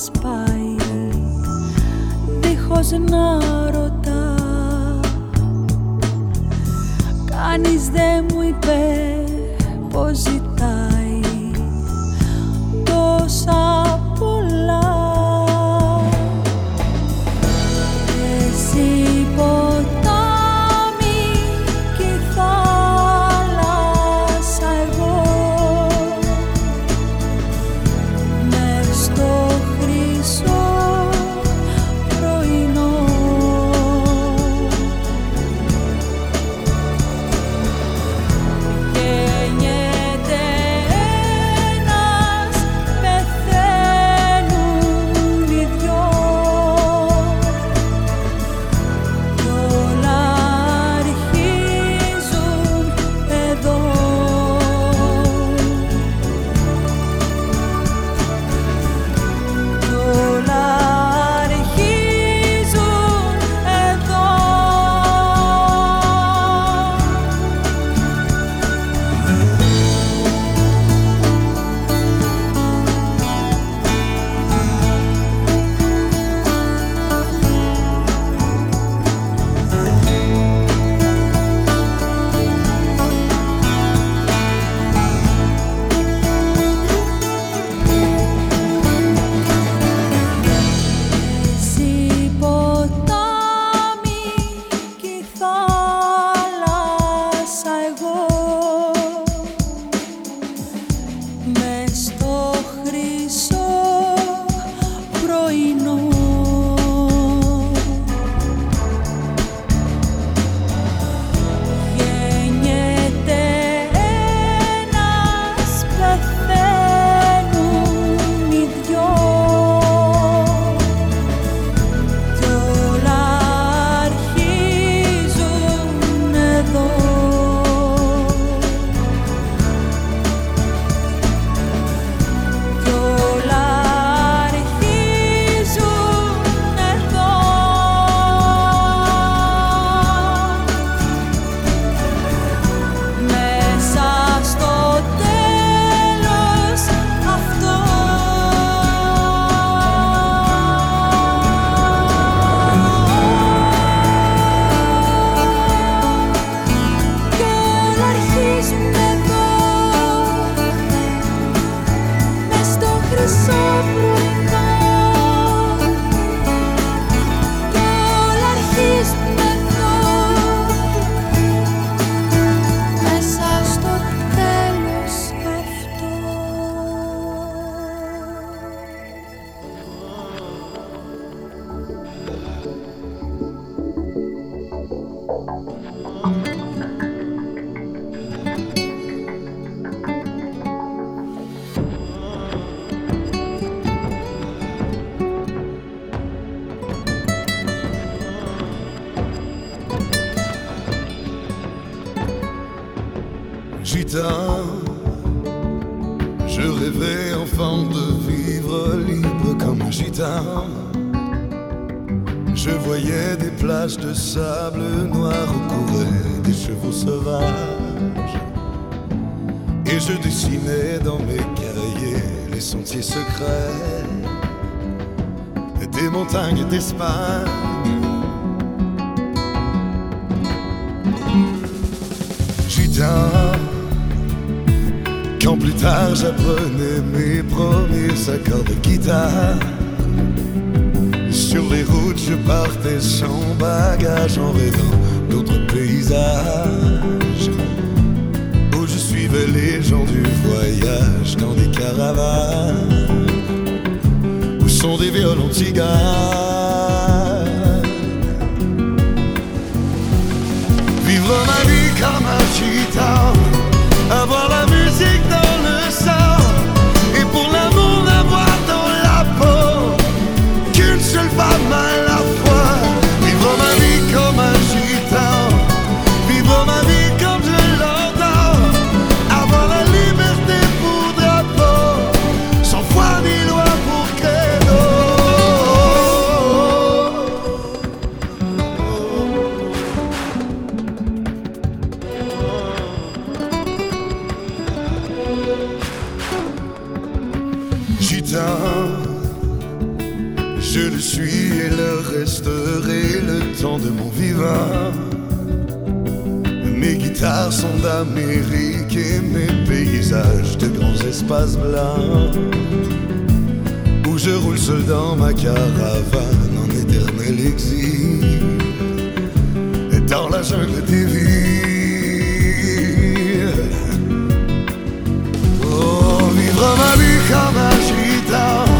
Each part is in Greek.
μας πάει. Δίχως να ρωτά. Κανείς δεν μου είπε πως Je voyais des plages de sable noir où couraient des chevaux sauvages. Et je dessinais dans mes cahiers les sentiers secrets des montagnes d'Espagne. Judas, quand plus tard j'apprenais mes premiers accords de guitare les routes, je partais sans bagage en rêvant d'autres paysages. Où je suivais les gens du voyage dans des caravanes. Où sont des violons cigares. Vivre ma vie comme un gitan. Avoir la musique dans le sang. garçon d'Amérique et mes paysages de grands espaces blancs où je roule seul dans ma caravane en éternel exil et dans la jungle des villes. Oh, vivre ma vie comme un gitan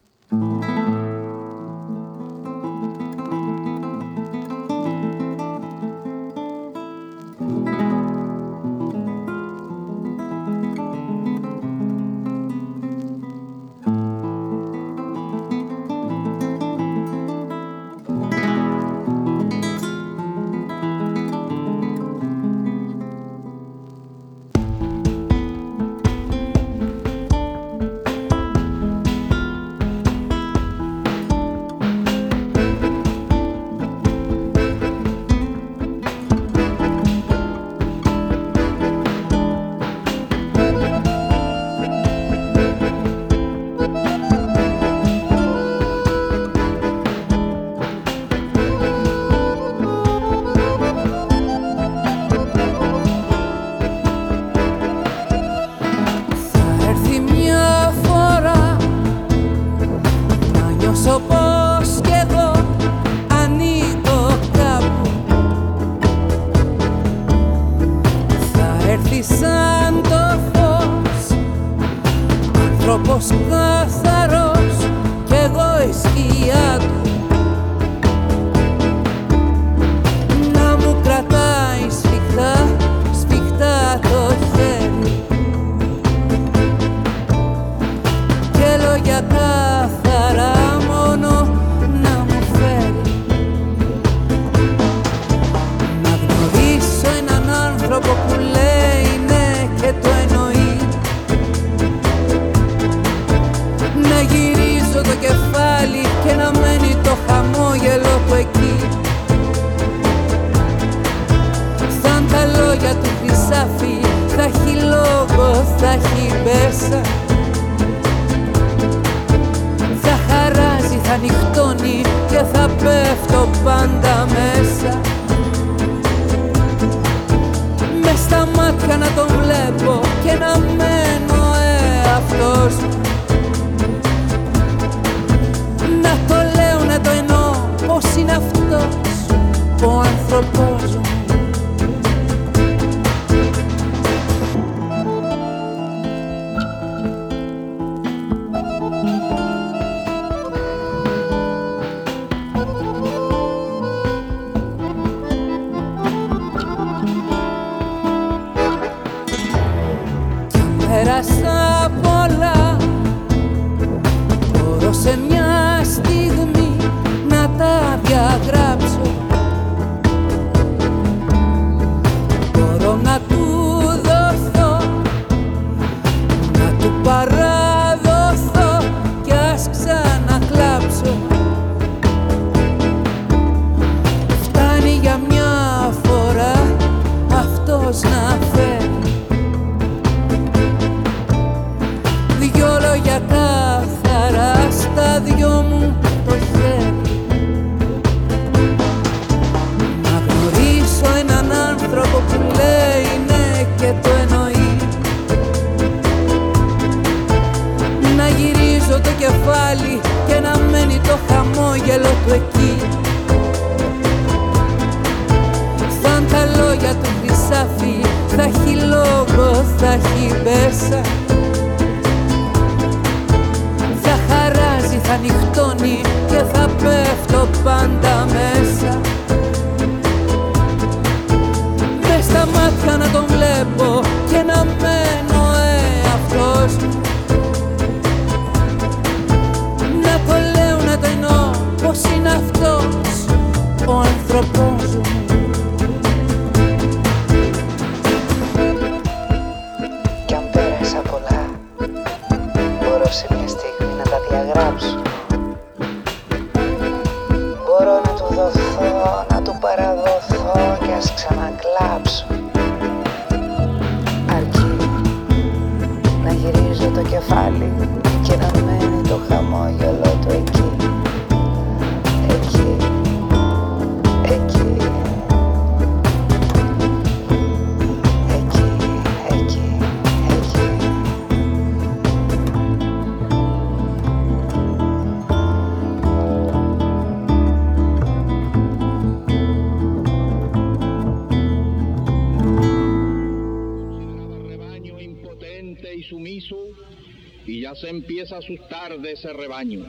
Ese rebaño.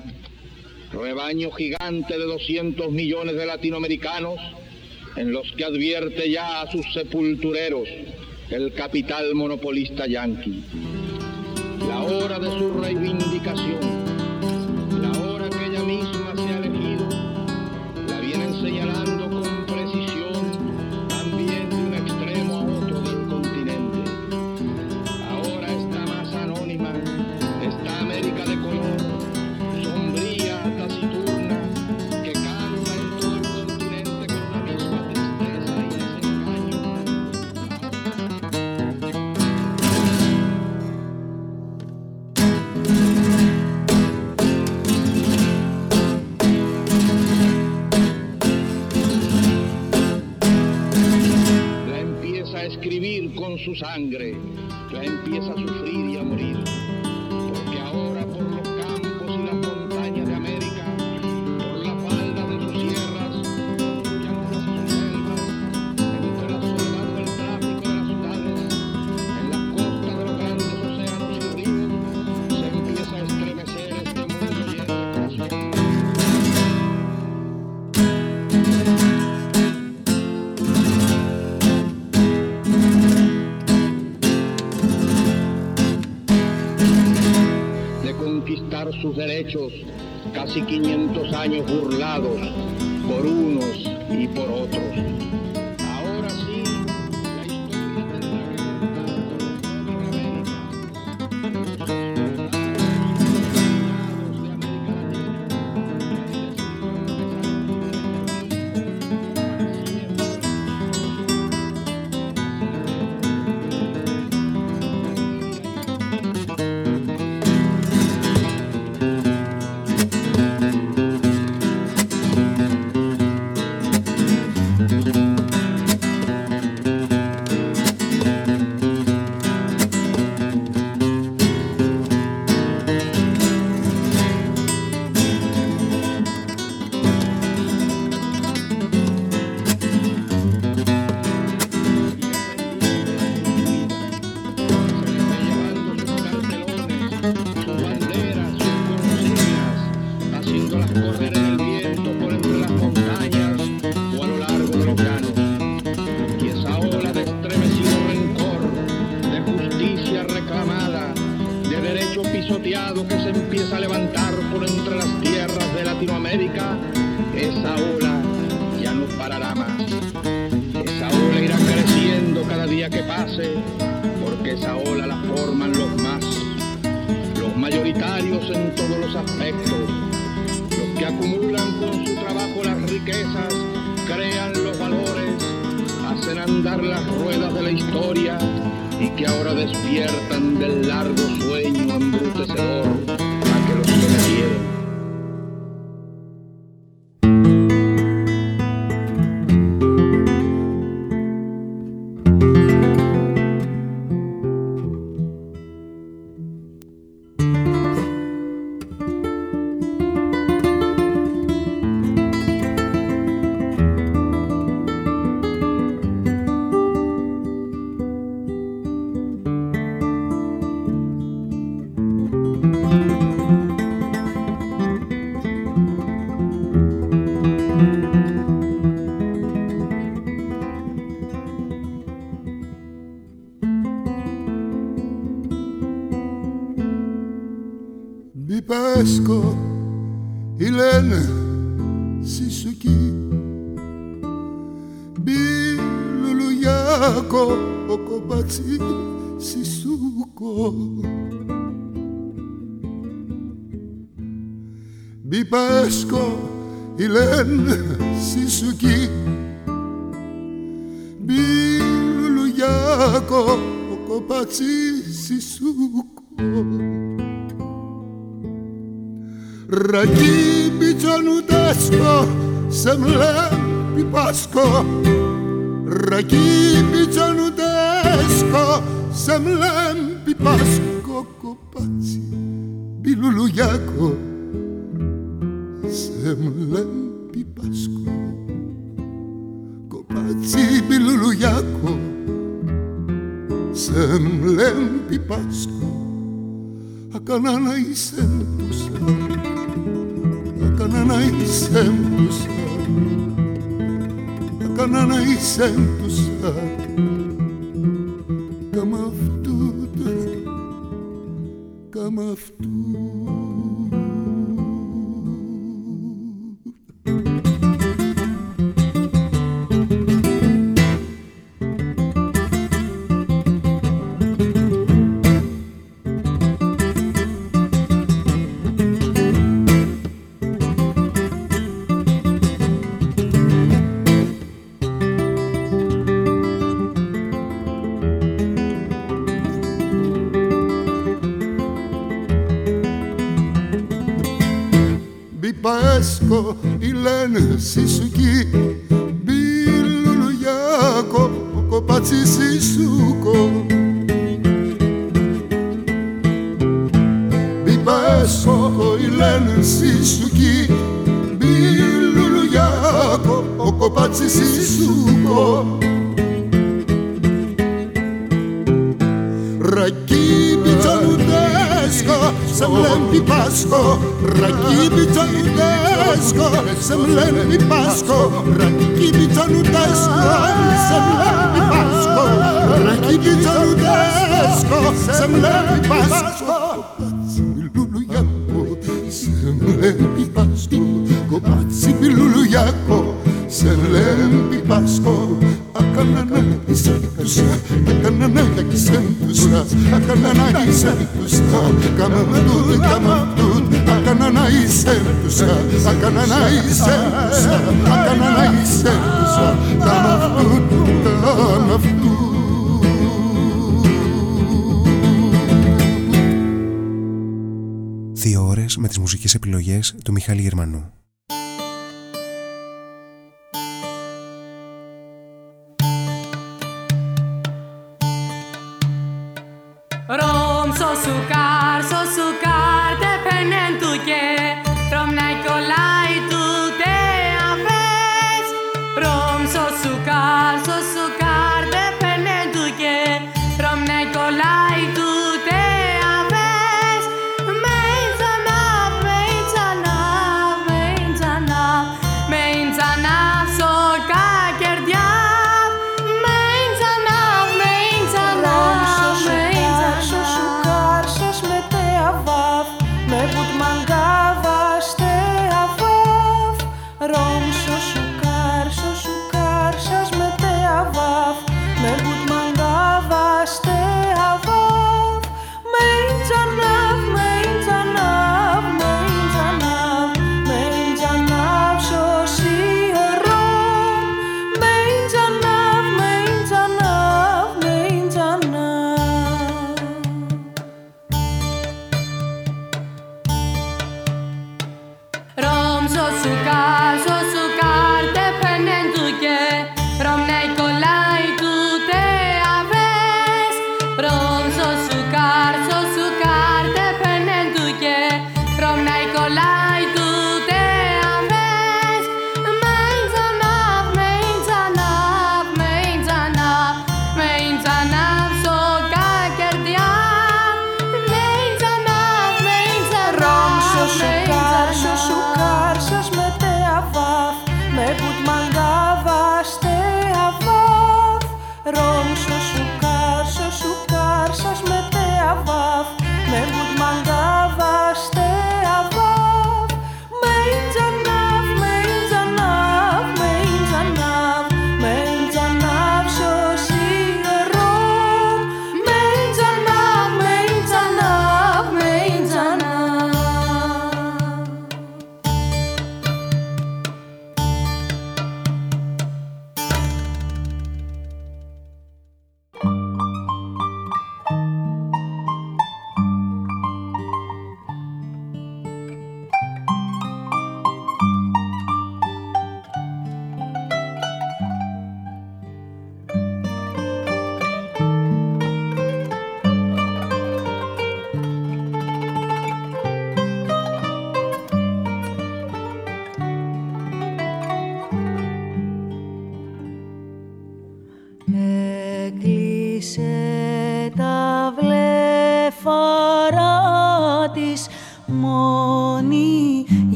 Rebaño gigante de 200 millones de latinoamericanos en los que advierte ya a sus sepultureros el capital monopolista yanqui. La hora de su reivindicación Σισουκί Μπιλουλουγιάκο Κοπατσί Σισούκο Ρακί πιτσονουτάσκο Σε μλέ πιπάσκο Ρακί πιτσονουτάσκο Σε μλέ Η λένε Σισουκή Μπιλουλουγιάκο Κοπάτσι Σισούκο η λένε Σισουκή Μπιλουλουγιάκο Κοπάτσι Σισούκο semblare di pasco rakibito nudesco semblare di pasco rakibito nudesco semblare είσαι, θα. Δύο ώρες με τις μουσικές επιλογές του Μιχάλη Γερμανού.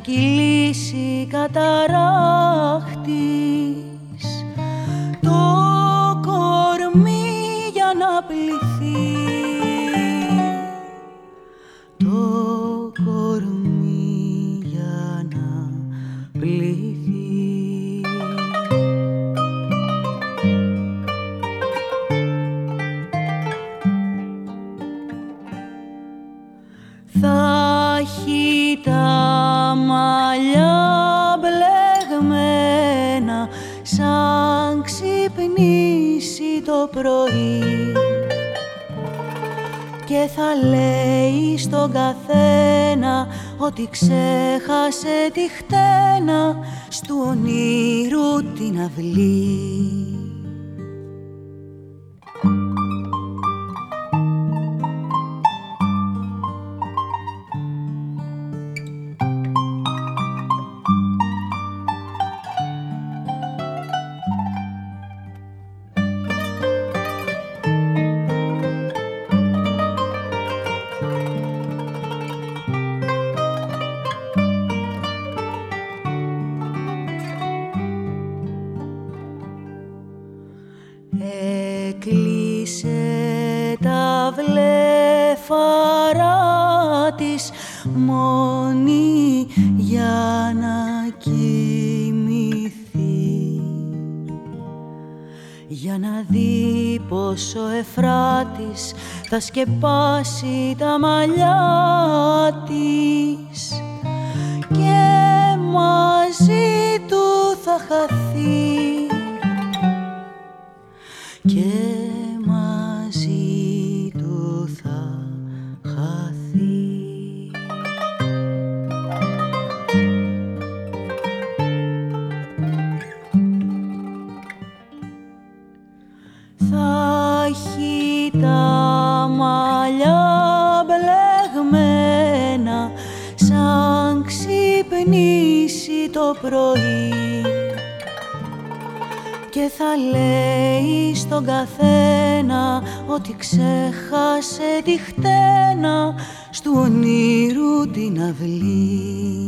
Της σκεπάσει τα μαλλιά την αυλή.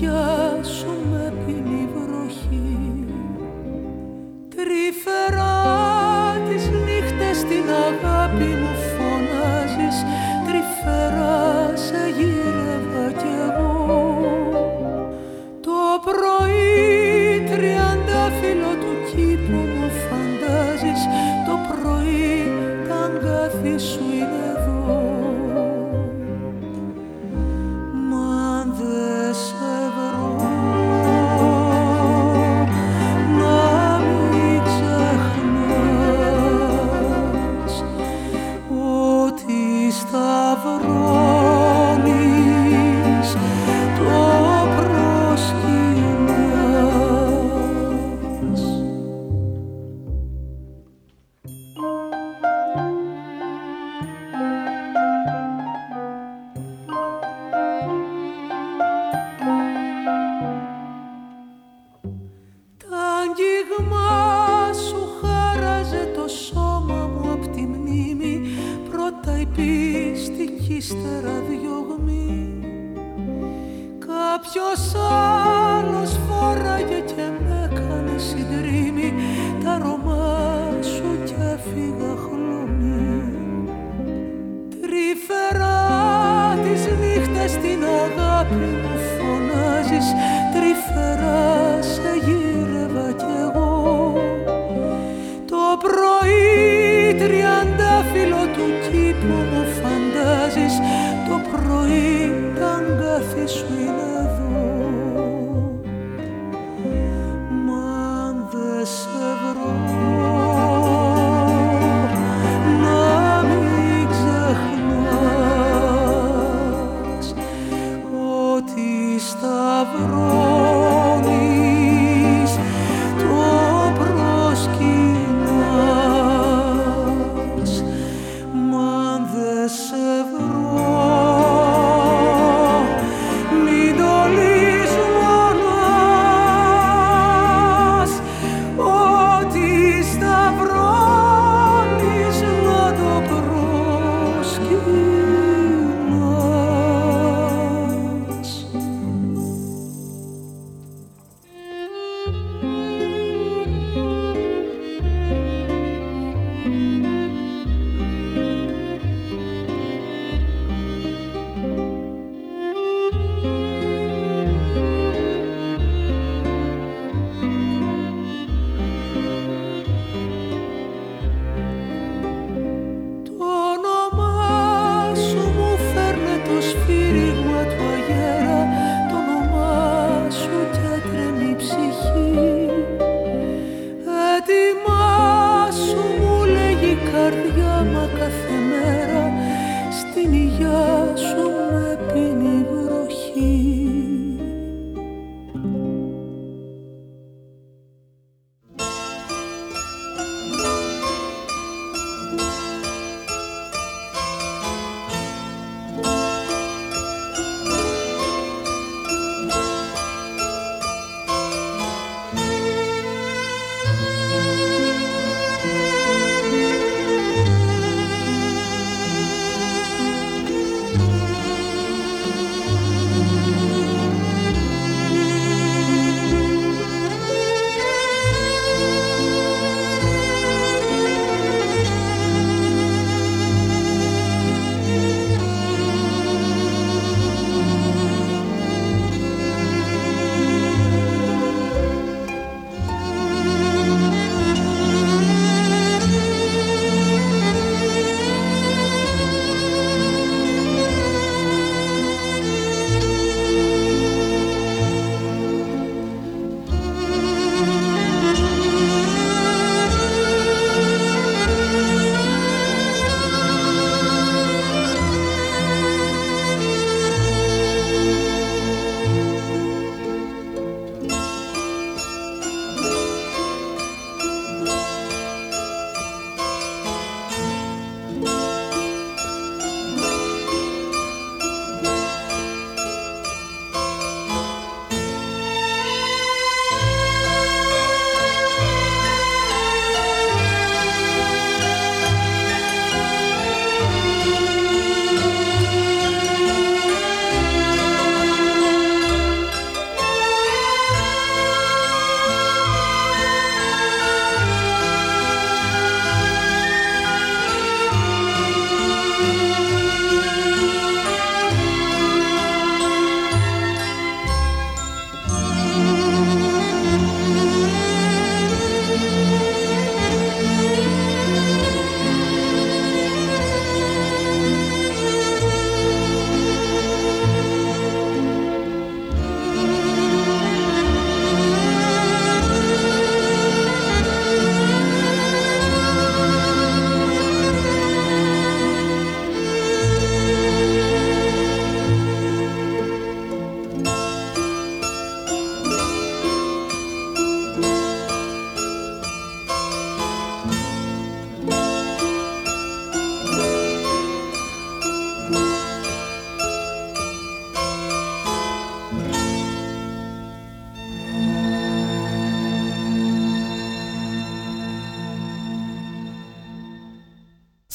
your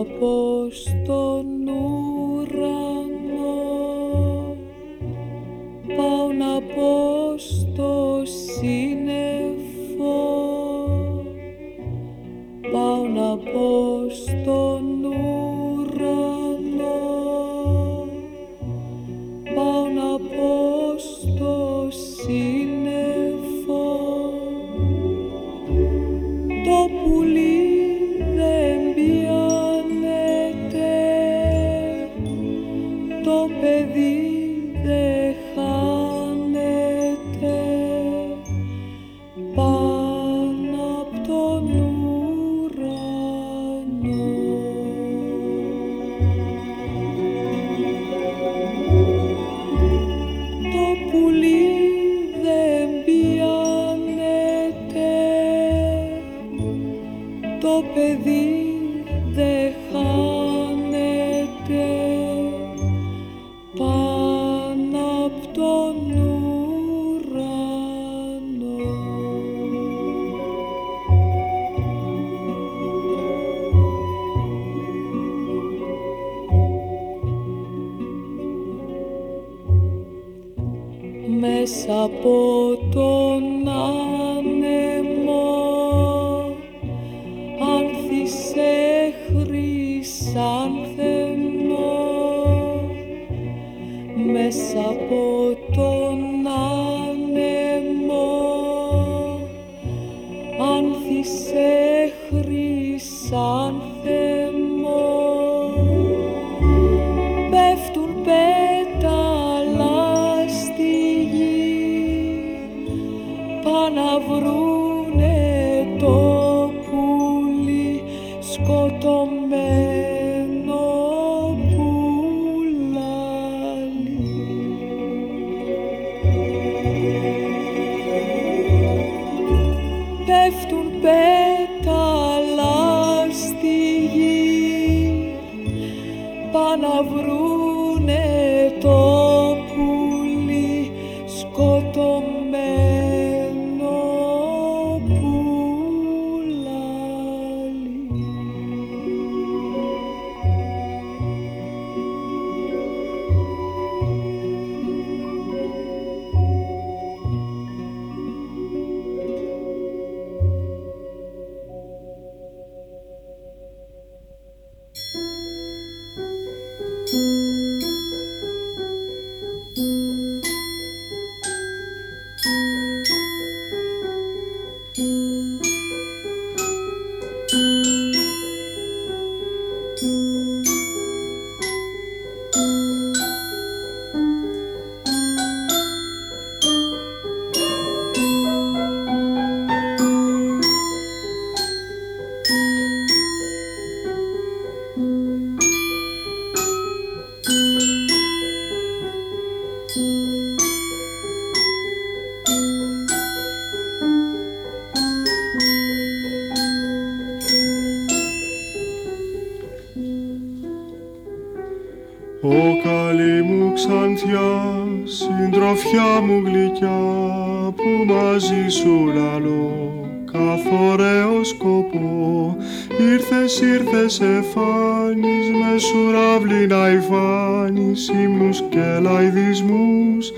από στον συντροφιά μου γλυκιά που μαζί σου λαλώ καθ' ωραίο σκοπό. Ήρθες ήρθες εφάνεις με σουράβλη να υφάνεις ύμνους και λαϊδισμούς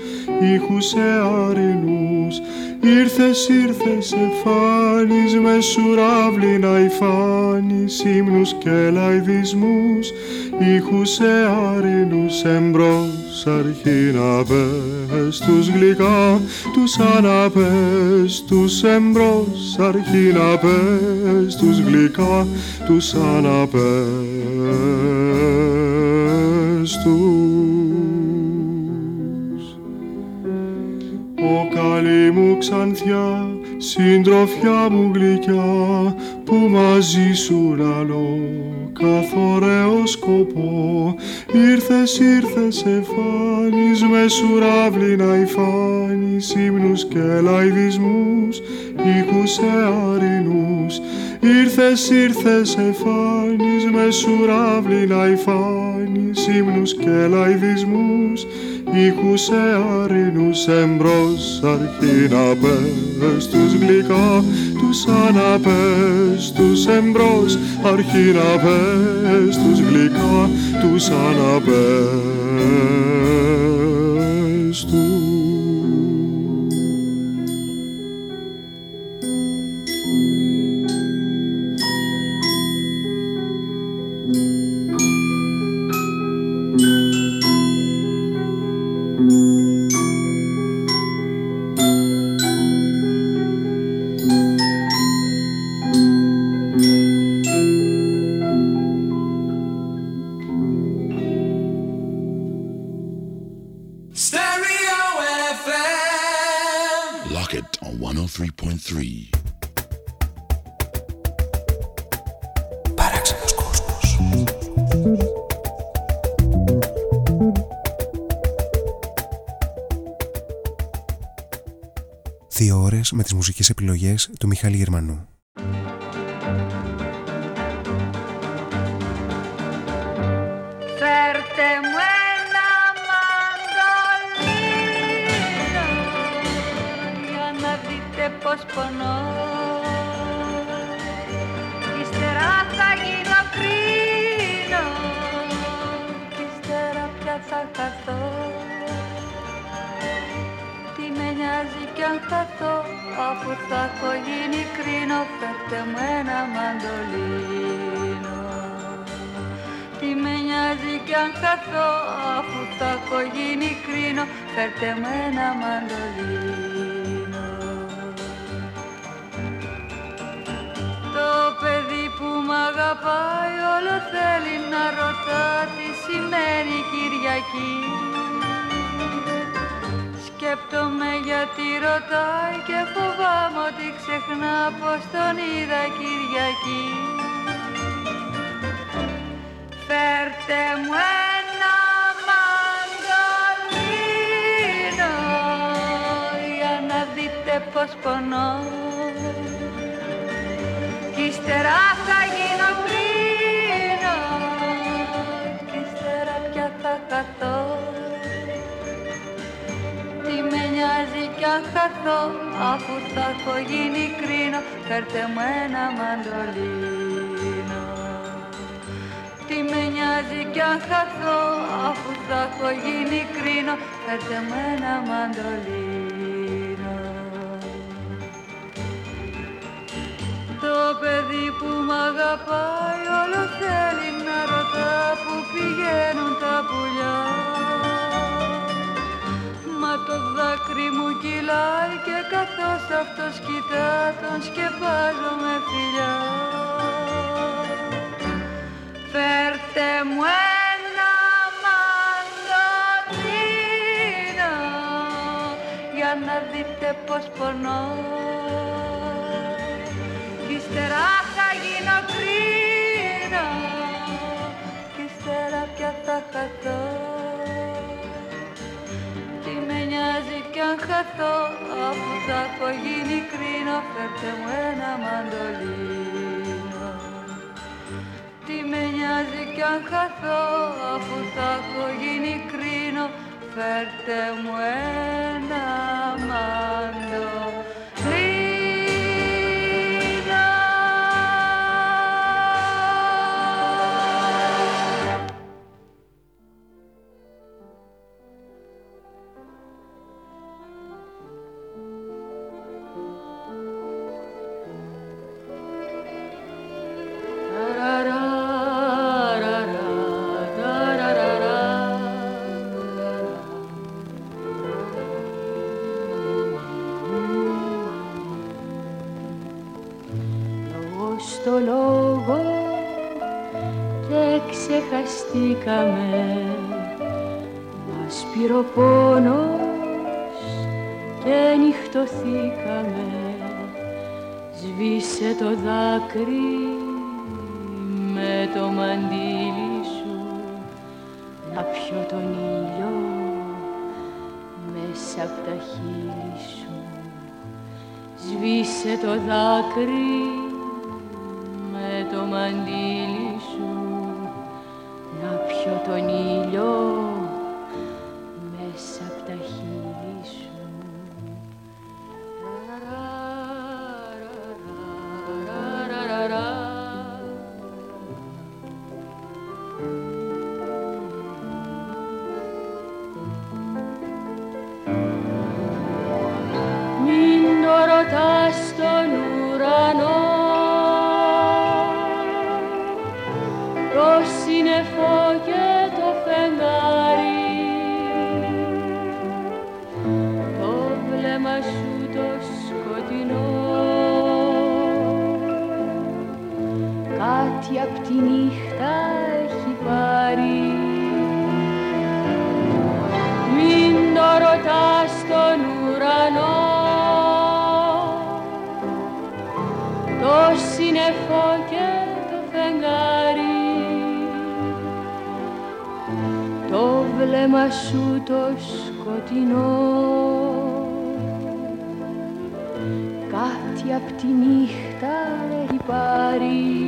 ήχους σε αρινούς ήρθες ήρθες εφάνεις με σουράβλη να υφάνεις ύμνους και λαϊδισμούς ήχους σε αρινούς εμπρός αρχή να πες τους γλυκά τους αναπες τους εμπρός αρχή να πες τους γλυκά τους αναπες μου ξανθιά συντροφιά μου γλυκιά που μαζί σου λαλώ καθ' ωραίο σκοπό. Ήρθες ήρθες εφάνεις με σουράβλη να υφάνεις ύμνους και λαϊδισμούς ήχους σε αρινούς ήρθες ήρθες εφάνεις με σουράβλη να υφάνεις ύμνους και λαϊδισμούς ήχους αρινούς εμπρός αρχή να πες τους γλυκά τους αναπες τους εμπρός αρχή να πες τους γλυκά τους αναπες Μιχάλη Γερμανού. Πως πονώ. Κι ύστερα θα γίνω κρίνο κι ύστερα πια θα καθώ νοιάζει κι αν χαθώ αφού θα έχω γίνει κρίνο φέρτε μου ένα μαντολίνο. Τι με νοιάζει κι αν χαθώ αφού θα έχω γίνει κρίνο φέρτε μου ένα μαντολίνο που μ' αγαπάει όλο θέλει να ρωτά που πηγαίνουν τα πουλιά. Μα το δάκρυ μου κυλάει και καθώς αυτός κοιτά τον σκεπάζω με φιλιά. Φέρτε μου ένα μανταπίνα για να δείτε πως πονώ. Ύστερα θα γίνω κρίνα Κι ύστερα πια θα χαθώ. Τι με νοιάζει κι αν χαθώ Αφού θα έχω γίνει κρίνο Φέρτε μου ένα μαντολίνο. Τι με νοιάζει κι αν χαθώ Αφού θα έχω γίνει κρίνο φέρτε μου ένα μαντό το δάκρυ το σύννεφο και το φεγγάρι. Το βλέμμα σου το σκοτεινό. Κάτι απ' τη νύχτα έχει πάρει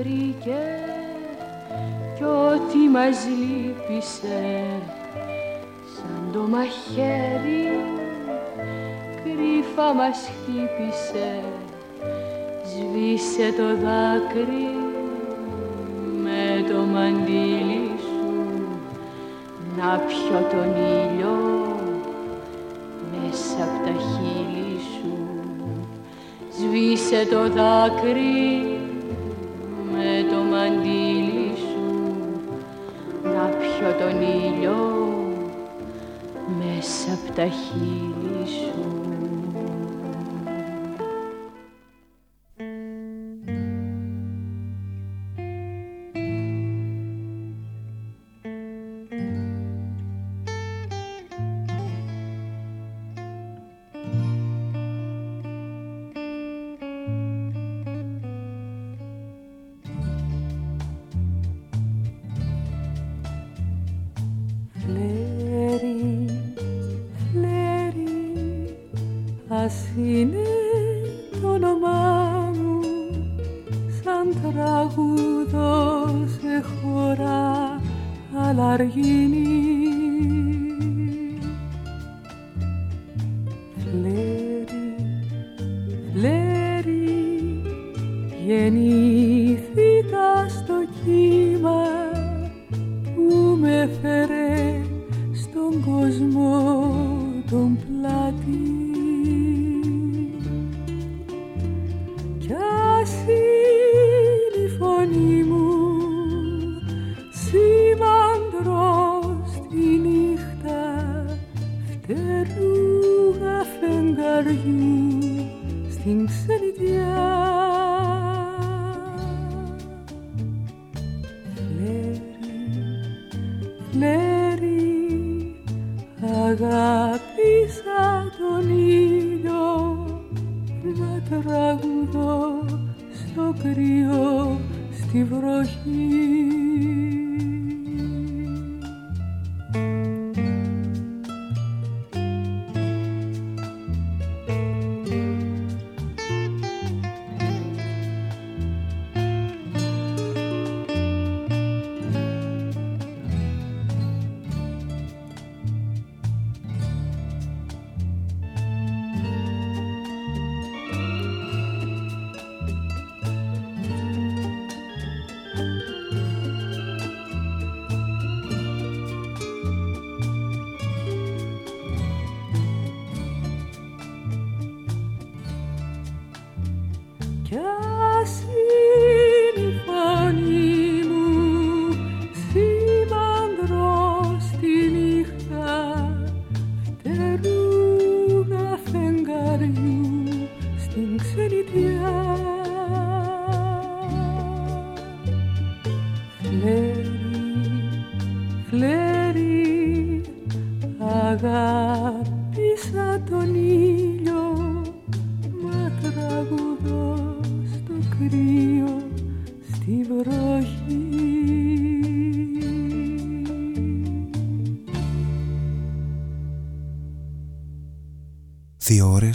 βρήκε κι ό,τι μας λύπησε. Σαν το μαχαίρι κρύφα μας χτύπησε. Σβήσε το δάκρυ με το μαντίλι σου. Να πιω τον ήλιο μέσα από τα χείλη σου. Σβήσε το δάκρυ μέσα από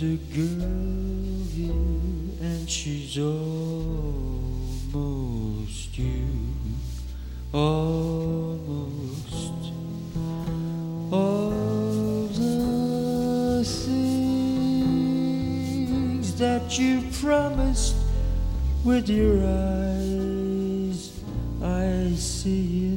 There's a girl here and she's almost you. Almost all the things that you promised with your eyes, I see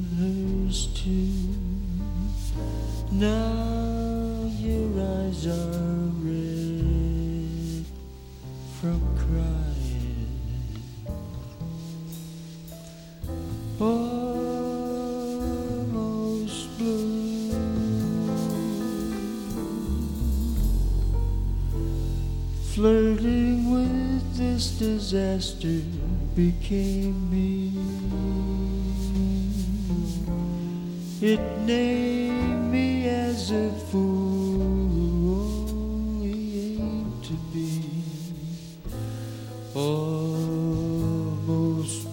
disaster became me. It named me as a fool only aimed to be almost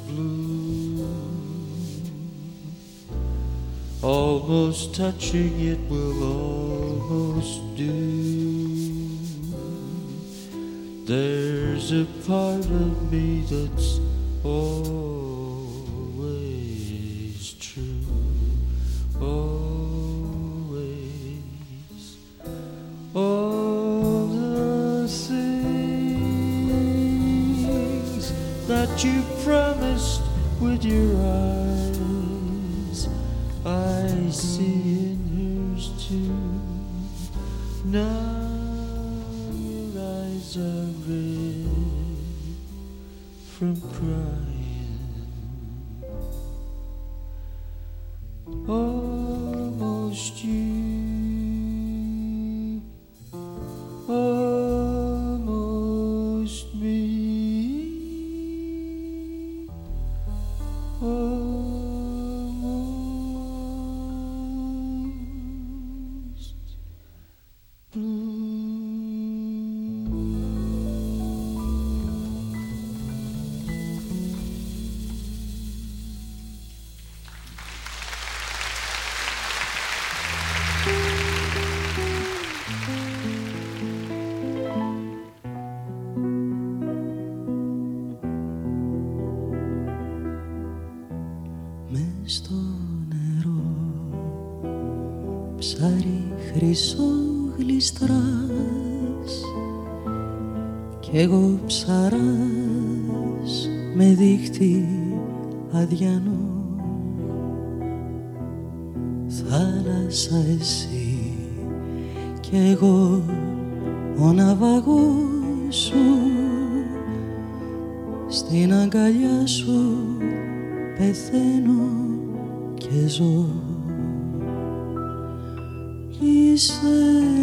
blue. Almost touching it will a part of me that's always ψάρι χρυσό γλιστράς κι εγώ ψαράς με δίχτυ αδιανό. Θάλασσα εσύ κι εγώ ο ναυαγός σου. Στην αγκαλιά σου πεθαίνω και ζω Είσαι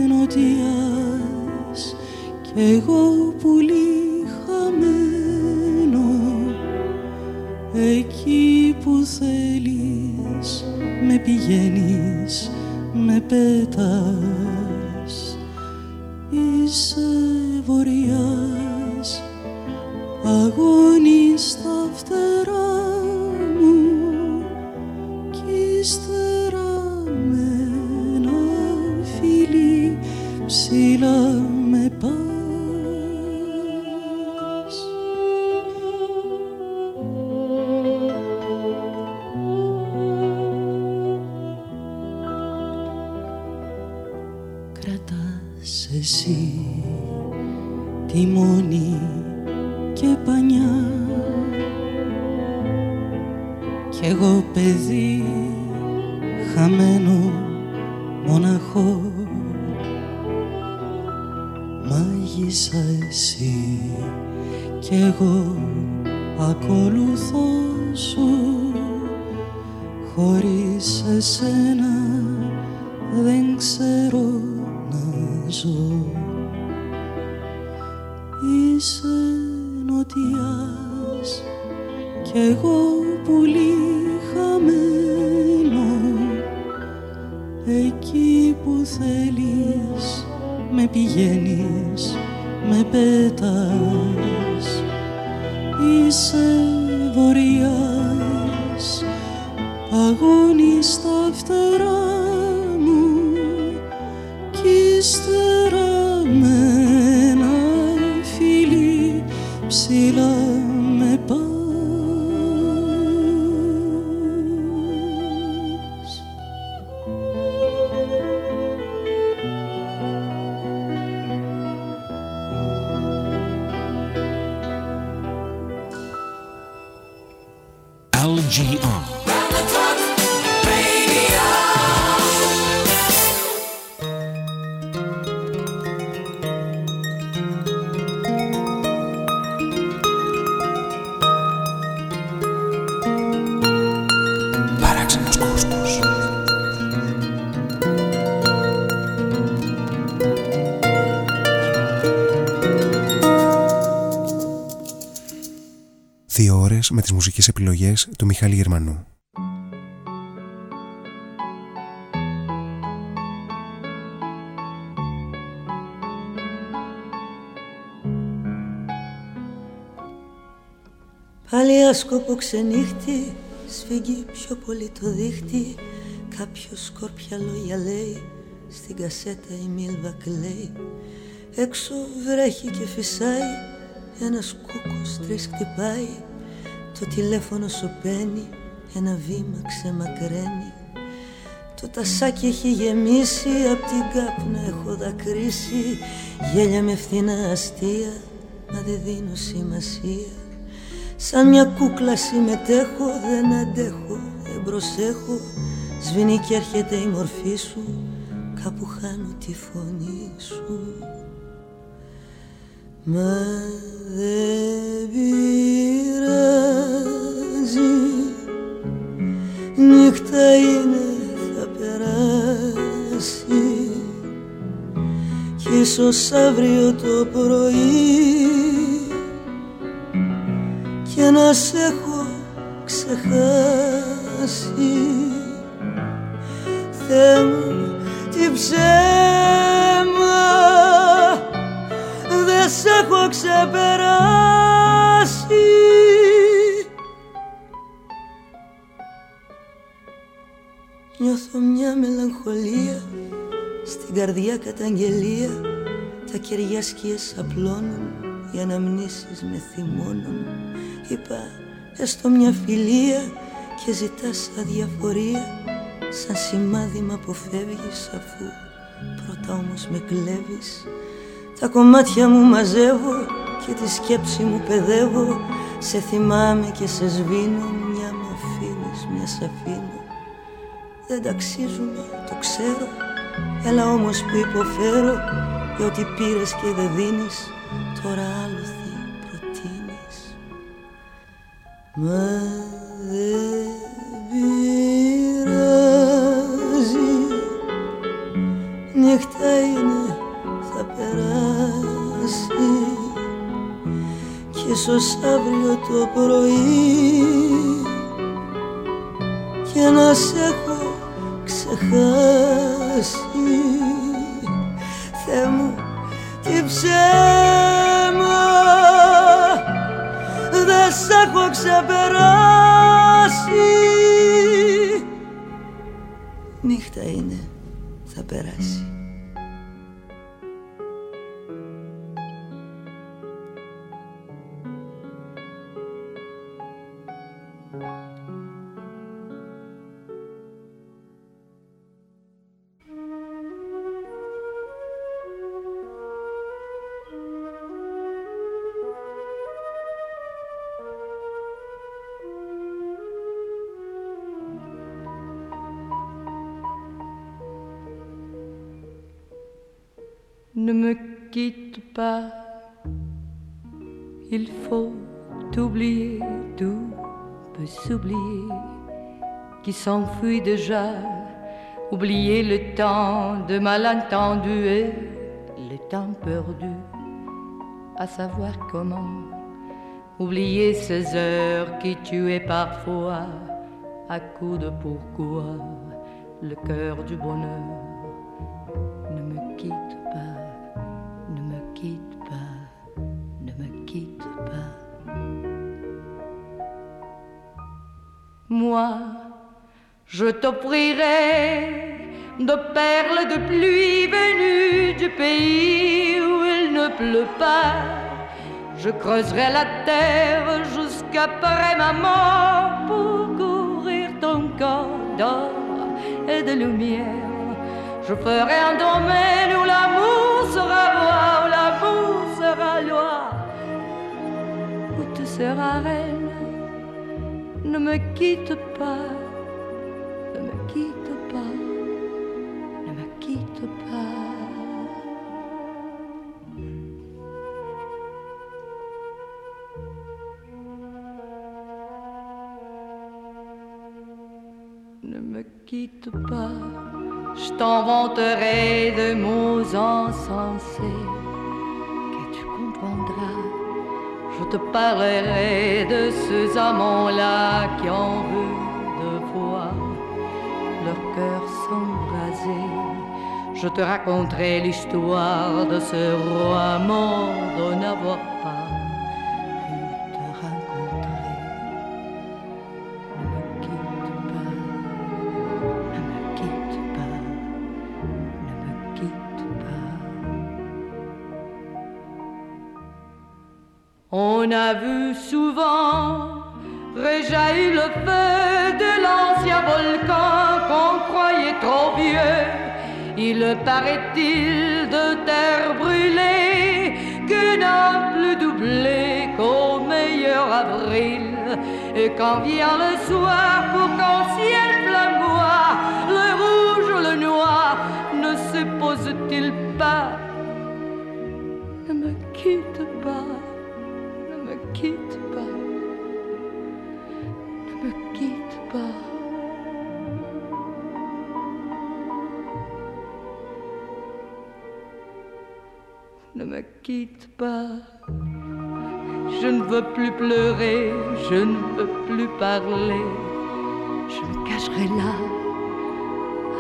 νοτιάς κι εγώ πουλί χαμένο εκεί που θέλεις με πηγαίνεις με πέτας Μιχάλη Γερμανού. Πάλι άσκοπο ξενύχτη Σφίγγει πιο πολύ το δίχτυ. Κάποιο σκόρπια λόγια λέει Στην κασέτα η μίλβα κλαίει. Έξω βρέχει και φυσάει Ένας κούκος τρεις χτυπάει Το τηλέφωνο σου παίρνει Ένα βήμα ξεμακραίνει. Το τασάκι έχει γεμίσει Απ' την κάπνα έχω δακρύσει. Γέλια με φθηνά αστεία Μα δεν δίνω σημασία. Σαν μια κούκλα συμμετέχω, δεν αντέχω, δεν προσέχω. Σβήνει και έρχεται η μορφή σου, κάπου χάνω τη φωνή σου ίσως αύριο το πρωί και να σε έχω ξεχάσει Θεέ μου τι ψέμα δεν σε έχω ξεπεράσει. Νιώθω μια μελαγχολία στην καρδιά καταγγελία. Τα κεριά σκιές απλώνουν οι αναμνήσεις με θυμώνουν. Είπα έστω μια φιλία και ζητάς αδιαφορία. Σαν σημάδι μ' αποφεύγεις αφού πρώτα όμως με κλέβεις Τα κομμάτια μου μαζεύω και τη σκέψη μου παιδεύω. Σε θυμάμαι και σε σβήνω μια μ' αφήνεις, μια σ' αφήνω. Δεν ταξίζουμε, το ξέρω Έλα όμως που υποφέρω. Για ό,τι πήρες και δεν δίνεις Τώρα άλλο Μα δεν πειράζει. Νύχτα είναι θα περάσει Κι ίσως αύριο το πρωί Και να σε έχω ξεχάσει. Θεέ μου τι ψέμα. Δεν σ' έχω ξεπεράσει. Νύχτα είναι, θα περάσει Ne me quitte pas, il faut oublier, tout peut s'oublier, qui s'enfuit déjà, oublier le temps de malentendu et le temps perdu, à savoir comment, oublier ces heures qui tuaient parfois, à coup de pourquoi, le cœur du bonheur. Moi, Je t'offrirai de perles de pluie venues du pays où il ne pleut pas. Je creuserai la terre jusqu'après ma mort pour couvrir ton corps d'or et de lumière. Je ferai un domaine où l'amour sera roi, où l'amour sera loi, où tu seras reine. Ne me quitte pas, ne me quitte pas, ne me quitte pas. Ne me quitte pas, je t'inventerai de mots insensés te parlerai de ces amants-là qui ont vu de voir leur cœur s'embraser. Je te raconterai l'histoire de ce roi mort de n'avoir On a vu souvent réjaillir le feu de l'ancien volcan qu'on croyait trop vieux. Il paraît-il de terre brûlée que n'a plus doublé qu'au meilleur avril. Et quand vient le soir pour qu'en ciel flamboie, le rouge ou le noir ne se pose-t-il pas? Ne me quitte pas, quitte pas, ne me quitte pas. Ne me quitte pas. Je ne veux plus pleurer, je ne veux plus parler. Je me cacherai là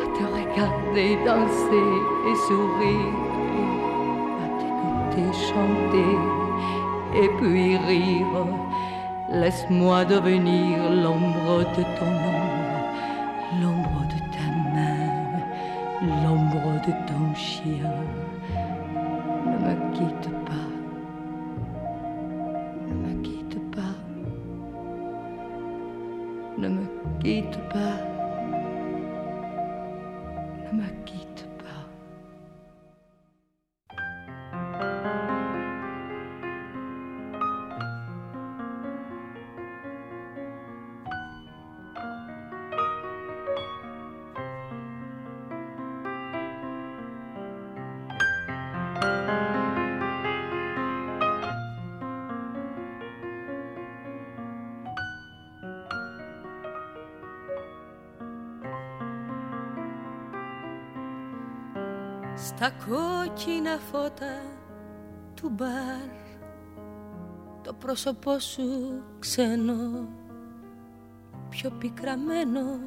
à te regarder danser et sourire, à t'écouter chanter et puis rire. Laisse-moi devenir l'ombre de ton ombre, κόκκινα φώτα του μπαρ. Το πρόσωπό σου ξένο Πιο πικραμένο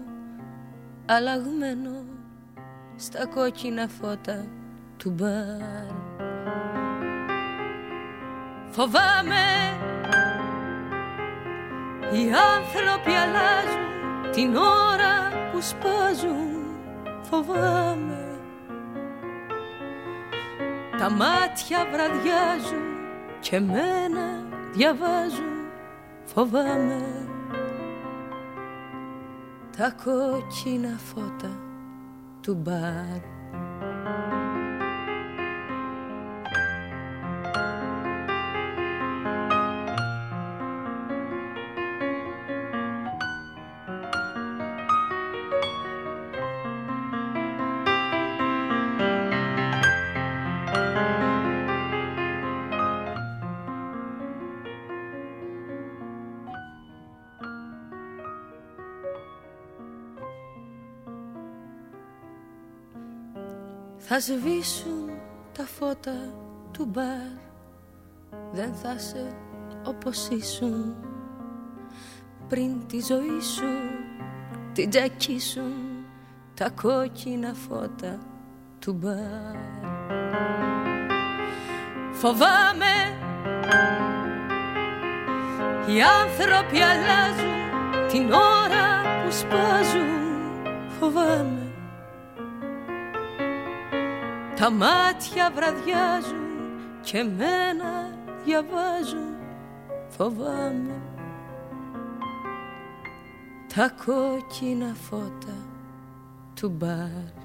Αλλαγμένο Στα κόκκινα φώτα του μπαρ. Φοβάμαι Οι άνθρωποι αλλάζουν Την ώρα που σπάζουν. Φοβάμαι τα μάτια βραδιάζουν και μένα διαβάζουν. Φοβάμαι τα κόκκινα φώτα του μπαρ Θα σβήσουν τα φώτα του μπαρ. Δεν θα σε όπως ήσουν Πριν τη ζωή σου την τζακίσουν Τα κόκκινα φώτα του μπαρ. Φοβάμαι. Οι άνθρωποι αλλάζουν την ώρα που σπάζουν. Φοβάμαι Τα μάτια βραδιάζουν και μένα διαβάζουν. Φοβάμαι τα κόκκινα φώτα του μπαρ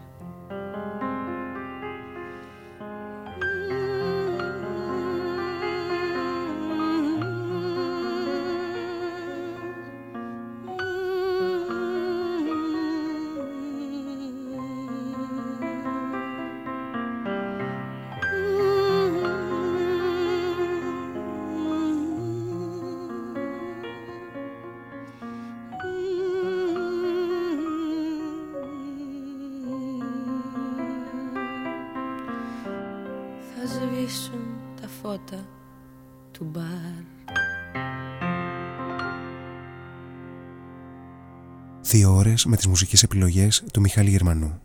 ώρες με τις μουσικές επιλογές του Μιχάλη Γερμανού.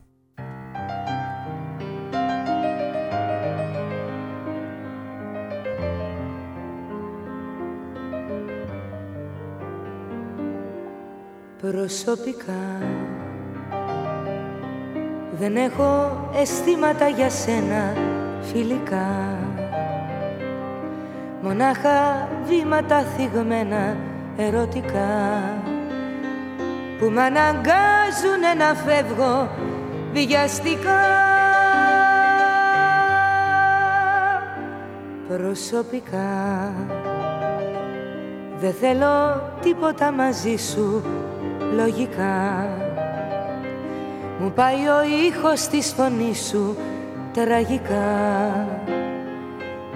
Προσωπικά δεν έχω αισθήματα για σένα φιλικά Μονάχα βήματα θυγμένα ερωτικά Που μ' αναγκάζουν να φεύγω βιαστικά. Προσωπικά Δεν θέλω τίποτα μαζί σου λογικά. Μου πάει ο ήχος της φωνής σου τραγικά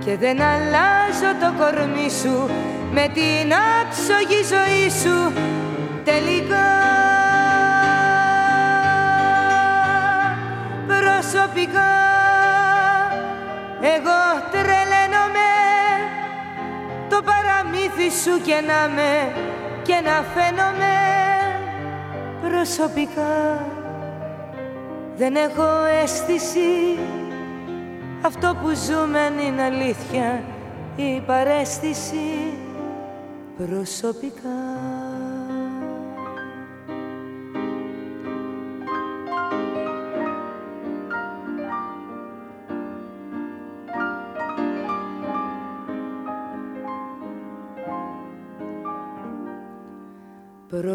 και δεν αλλάζω το κορμί σου με την άψογη ζωή σου τελικά προσωπικά εγώ τρελαίνομαι. Το παραμύθι σου και να με και να φαίνομαι προσωπικά δεν έχω αίσθηση. Αυτό που ζούμε είναι αλήθεια. Η παρέστηση προσωπικά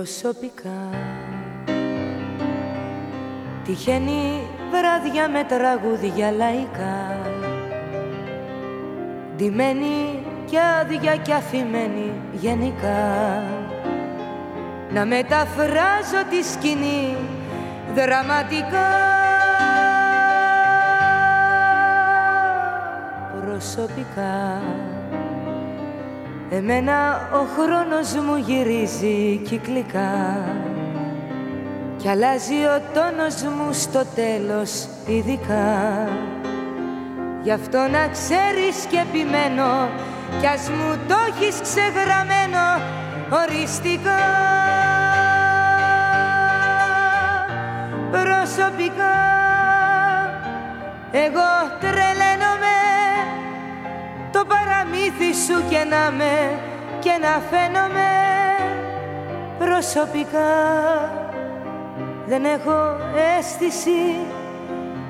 Προσωπικά. Τυχαίνει βράδια με τραγούδια λαϊκά. Ντυμένη και άδεια και αφημένη γενικά. Να μεταφράζω τη σκηνή δραματικά. Προσωπικά Εμένα ο χρόνος μου γυρίζει κυκλικά κι αλλάζει ο τόνος μου στο τέλος ειδικά. Γι' αυτό να ξέρεις και επιμένω Κι ας μου το έχεις ξεγραμμένο οριστικά Προσωπικά εγώ τρελαίνομαι παραμύθι σου και να με και να φαίνομαι Προσωπικά. Δεν έχω αίσθηση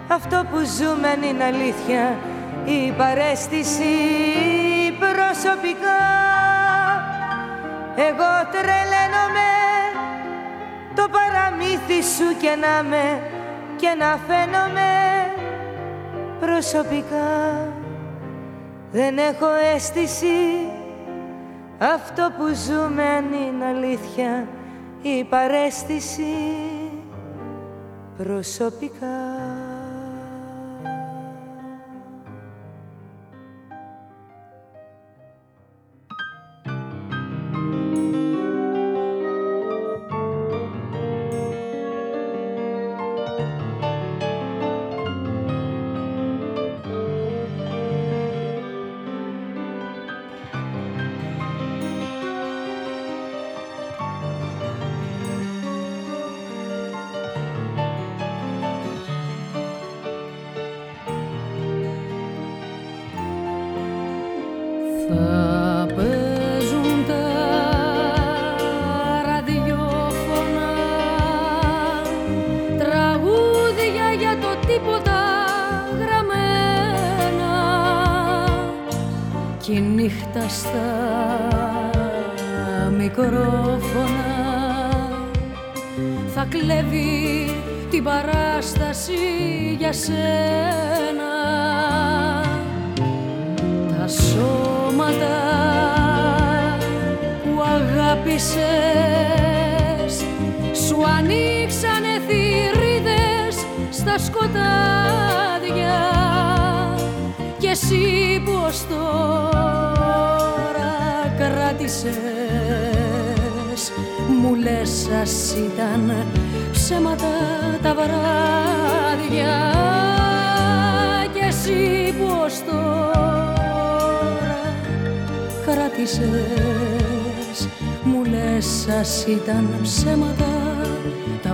αυτό που ζούμε είναι αλήθεια. Η παρέστηση προσωπικά. Εγώ τρελαίνομαι το παραμύθι σου και να με και να φαίνομαι προσωπικά δεν έχω αίσθηση. Αυτό που ζούμε αν είναι αλήθεια η παρέστηση. Προσωπικά κράτησες μου λες σας ήταν ψέματα τα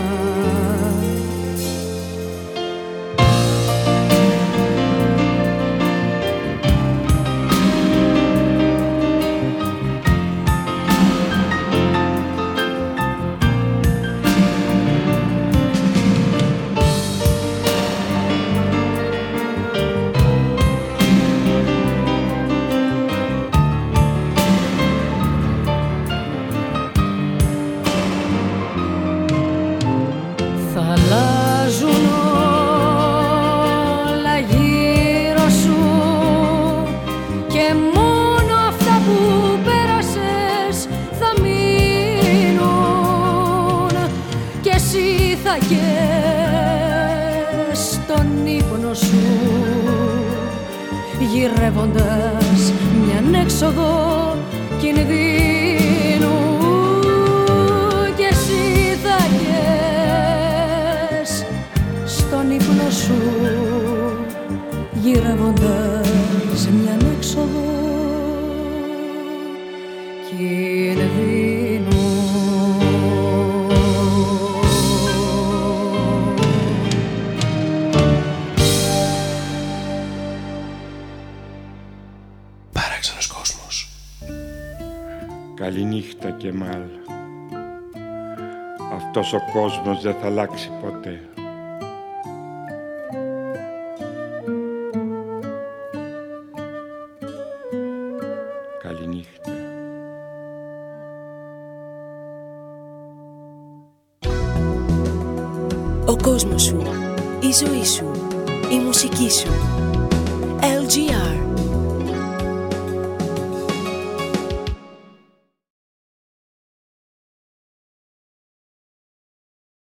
ο κόσμος δεν θα αλλάξει ποτέ.